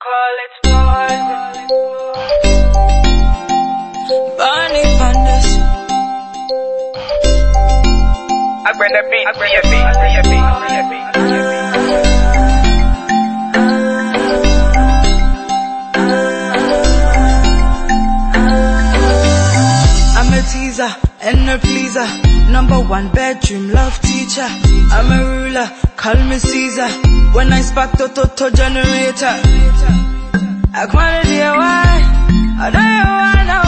Call it. Barney Pandas. I bring the beat, I bring the beat, I bring the beat, I bring the beat, I bring the beat. I'm a teaser and a pleaser. Number one bedroom love teacher. I'm a ruler, call me Caesar. When I spark the total to generator. I wanna dear why. I don't know why now.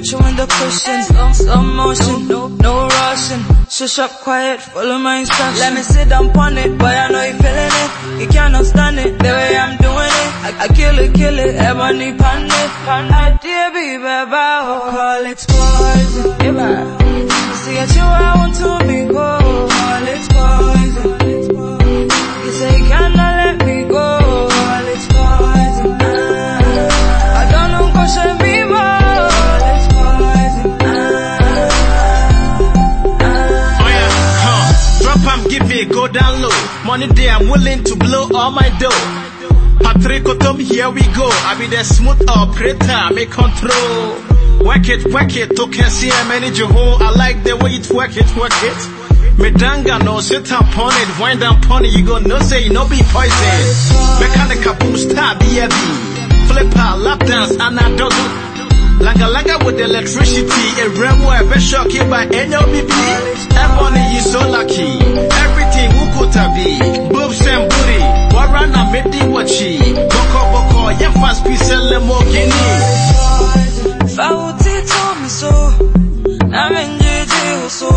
Put you in the cushion. Slow, slow motion, no, no rushing. Shush up quiet, follow my instructions. Let me sit down on it, boy, I know you feeling it. You cannot stand it, the way I'm doing it. I, I kill it, kill it, ebony pan it. I dear be Drop am, give me, go down low. Money day, I'm willing to blow all my dough. Patrick Otom, here we go. I be the smooth operator, make control. Work it, work it, to can see I manage your hole. I like the way it work it, work it. Medanga no sit upon it, wind down upon it, you go no say no be poison. Mechanical star BFB. Flipper, lap dance, and a dog. Langa langa with electricity, a remo, a best shock you by NLBB. Ebony is so lucky. Ukutabi. Boobs and booty. Warana medi wachi. Boko boko, yeah fast piece. Fauti told me so. I'm so.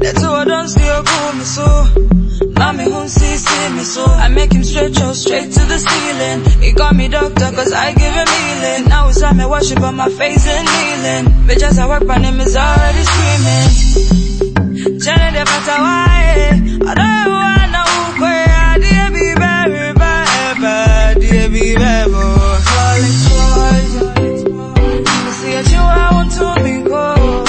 That's all I don't call me so. Mommy won't me so. I make him stretch out straight to the ceiling. He got me doctor cause I give him healing. Now it's time I worship on my face and kneeling. Bitches I work my name is already screaming. The better why? I don't know why. Told me, go,